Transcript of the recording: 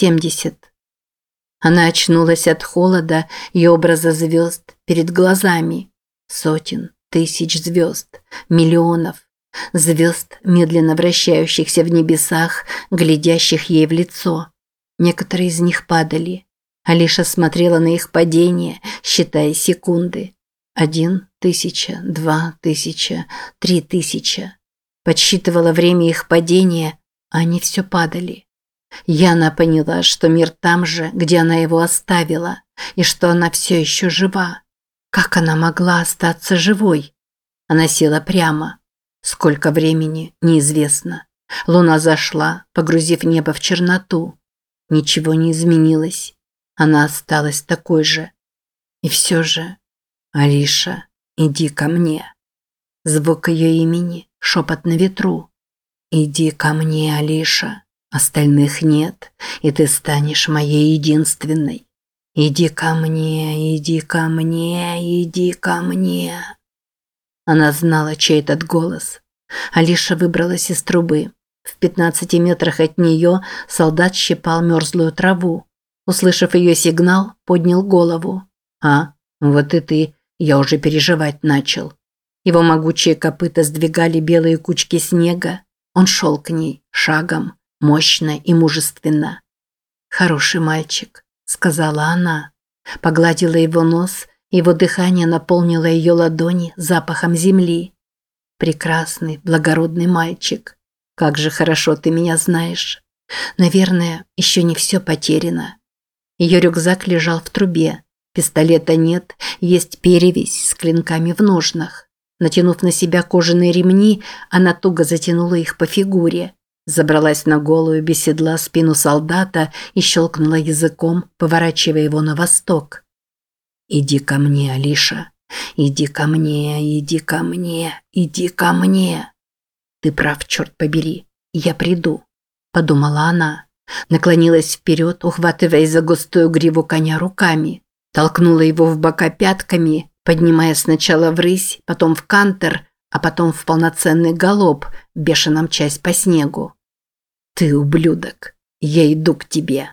70. Она очнулась от холода и образа звезд перед глазами. Сотен, тысяч звезд, миллионов. Звезд, медленно вращающихся в небесах, глядящих ей в лицо. Некоторые из них падали. Алиша смотрела на их падение, считая секунды. Один, тысяча, два, тысяча, три тысяча. Подсчитывала время их падения, а они все падали. Яна поняла, что мир там же, где она его оставила, и что она все еще жива. Как она могла остаться живой? Она села прямо. Сколько времени, неизвестно. Луна зашла, погрузив небо в черноту. Ничего не изменилось. Она осталась такой же. И все же... Алиша, иди ко мне. Звук ее имени, шепот на ветру. Иди ко мне, Алиша. Остальных нет, и ты станешь моей единственной. Иди ко мне, иди ко мне, иди ко мне. Она знала, чей этот голос. Алиша выбралась из трубы. В пятнадцати метрах от нее солдат щипал мерзлую траву. Услышав ее сигнал, поднял голову. «А, вот и ты, я уже переживать начал». Его могучие копыта сдвигали белые кучки снега. Он шел к ней, шагом, мощно и мужественно. «Хороший мальчик», – сказала она. Погладила его нос, его дыхание наполнило ее ладони запахом земли. «Прекрасный, благородный мальчик. Как же хорошо ты меня знаешь. Наверное, еще не все потеряно». Ее рюкзак лежал в трубе. Пистолета нет, есть перевязь с клинками в ножнах. Натянув на себя кожаные ремни, она туго затянула их по фигуре. Забралась на голую без седла спину солдата и щелкнула языком, поворачивая его на восток. «Иди ко мне, Алиша. Иди ко мне, иди ко мне, иди ко мне». «Ты прав, черт побери. Я приду», – подумала она. Наклонилась вперед, ухватываясь за густую гриву коня руками. Толкнула его в бока пятками, поднимая сначала в рысь, потом в кантер, а потом в полноценный галоп, бешено мчась по снегу. «Ты ублюдок! Я иду к тебе!»